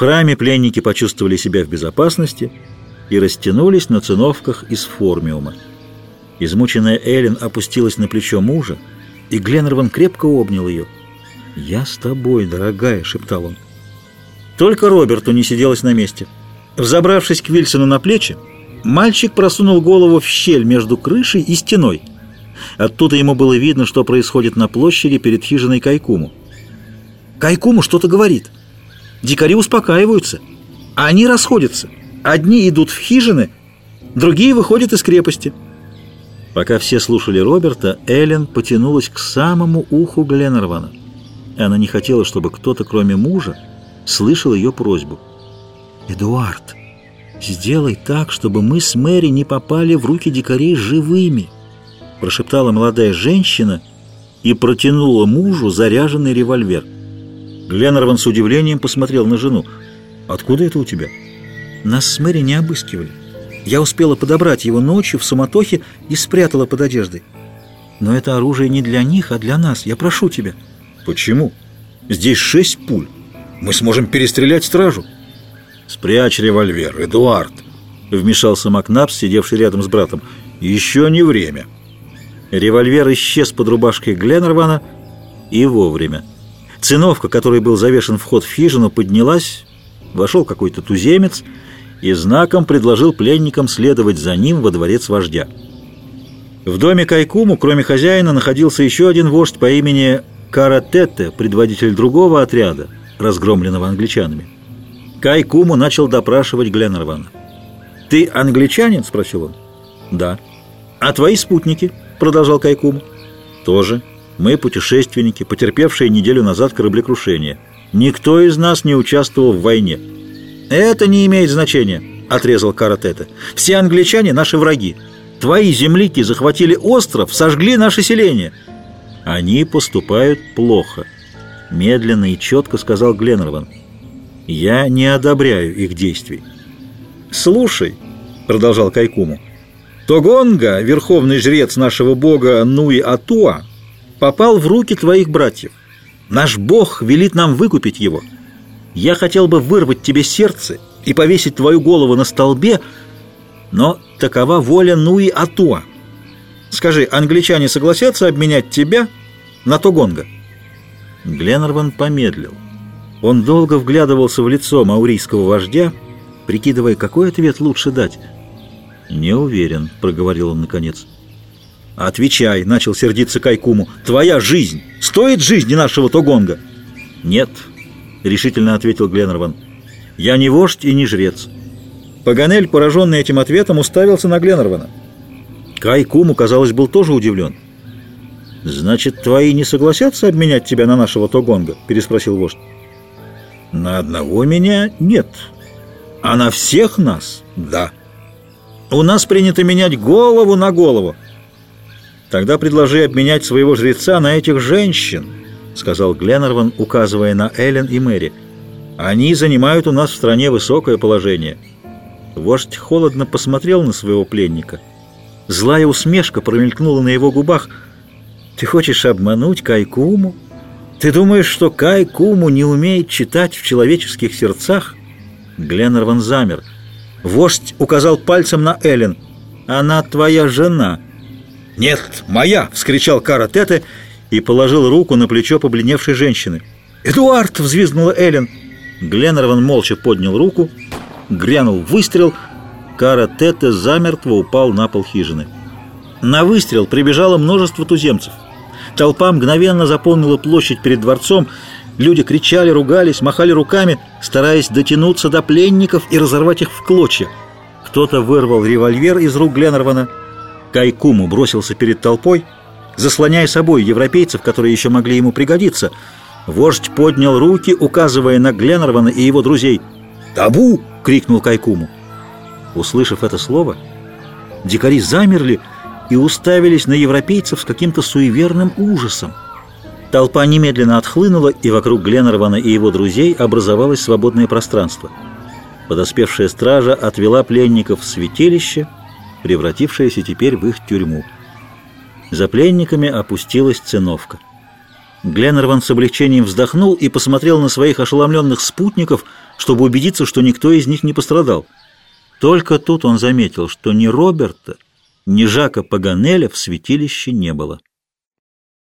храме пленники почувствовали себя в безопасности и растянулись на циновках из формиума. Измученная Эллен опустилась на плечо мужа, и Гленнерван крепко обнял ее. «Я с тобой, дорогая», — шептал он. Только Роберту не сиделось на месте. Взобравшись к Вильсону на плечи, мальчик просунул голову в щель между крышей и стеной. Оттуда ему было видно, что происходит на площади перед хижиной Кайкуму. Кайкуму что-то говорит. Дикари успокаиваются. А они расходятся. Одни идут в хижины, другие выходят из крепости. Пока все слушали Роберта, Эллен потянулась к самому уху Гленнервана. Она не хотела, чтобы кто-то, кроме мужа, слышал ее просьбу. «Эдуард, сделай так, чтобы мы с Мэри не попали в руки дикарей живыми», прошептала молодая женщина и протянула мужу заряженный револьвер. Гленнерван с удивлением посмотрел на жену. «Откуда это у тебя?» «Нас с Мэри не обыскивали. Я успела подобрать его ночью в суматохе и спрятала под одеждой. Но это оружие не для них, а для нас. Я прошу тебя». «Почему? Здесь шесть пуль. Мы сможем перестрелять стражу». «Спрячь револьвер, Эдуард!» Вмешался Макнапс, сидевший рядом с братом. «Еще не время». Револьвер исчез под рубашкой Гленнервана и вовремя. Циновка, которой был завешен вход в хижину, поднялась, вошел какой-то туземец и знаком предложил пленникам следовать за ним во дворец вождя. В доме Кайкуму, кроме хозяина, находился еще один вождь по имени Каратете, предводитель другого отряда, разгромленного англичанами. Кайкуму начал допрашивать Гленнервана. «Ты англичанин?» – спросил он. «Да». «А твои спутники?» – продолжал Кайкуму. «Тоже». Мы путешественники, потерпевшие неделю назад кораблекрушение. Никто из нас не участвовал в войне. Это не имеет значения, отрезал Каратета. Все англичане наши враги. Твои земляки захватили остров, сожгли наше селение. Они поступают плохо, медленно и четко сказал Гленнерван. Я не одобряю их действий. Слушай, продолжал Кайкуму. Тогонга, верховный жрец нашего бога Нуи Атуа, попал в руки твоих братьев. Наш Бог велит нам выкупить его. Я хотел бы вырвать тебе сердце и повесить твою голову на столбе, но такова воля Нуи Атуа. Скажи, англичане согласятся обменять тебя на Тогонга?» Гленнерван помедлил. Он долго вглядывался в лицо маурийского вождя, прикидывая, какой ответ лучше дать. «Не уверен», — проговорил он наконец. «Отвечай», — начал сердиться Кайкуму. «Твоя жизнь стоит жизни нашего Тогонга?» «Нет», — решительно ответил Гленнерван. «Я не вождь и не жрец». Паганель, пораженный этим ответом, уставился на Гленнервана. Кайкуму, казалось, был тоже удивлен. «Значит, твои не согласятся обменять тебя на нашего Тогонга?» — переспросил вождь. «На одного меня нет, а на всех нас — да. У нас принято менять голову на голову». Тогда предложи обменять своего жреца на этих женщин, сказал Гленнерван, указывая на Эллен и Мэри. Они занимают у нас в стране высокое положение. Вождь холодно посмотрел на своего пленника. Злая усмешка промелькнула на его губах. «Ты хочешь обмануть Кайкуму? Ты думаешь, что Кайкуму не умеет читать в человеческих сердцах?» Гленнерван замер. Вождь указал пальцем на Эллен. «Она твоя жена». «Нет, моя!» — вскричал Кара Тете и положил руку на плечо побледневшей женщины. «Эдуард!» — взвизгнула Эллен. Гленнерван молча поднял руку, грянул выстрел. Кара Тете замертво упал на пол хижины. На выстрел прибежало множество туземцев. Толпа мгновенно заполнила площадь перед дворцом. Люди кричали, ругались, махали руками, стараясь дотянуться до пленников и разорвать их в клочья. Кто-то вырвал револьвер из рук Гленнервана — Кайкуму бросился перед толпой, заслоняя собой европейцев, которые еще могли ему пригодиться. Вождь поднял руки, указывая на Гленнервана и его друзей. «Табу!» — крикнул Кайкуму. Услышав это слово, дикари замерли и уставились на европейцев с каким-то суеверным ужасом. Толпа немедленно отхлынула, и вокруг Гленнервана и его друзей образовалось свободное пространство. Подоспевшая стража отвела пленников в святилище — превратившаяся теперь в их тюрьму. За пленниками опустилась циновка. Гленнерван с облегчением вздохнул и посмотрел на своих ошеломленных спутников, чтобы убедиться, что никто из них не пострадал. Только тут он заметил, что ни Роберта, ни Жака Паганеля в святилище не было.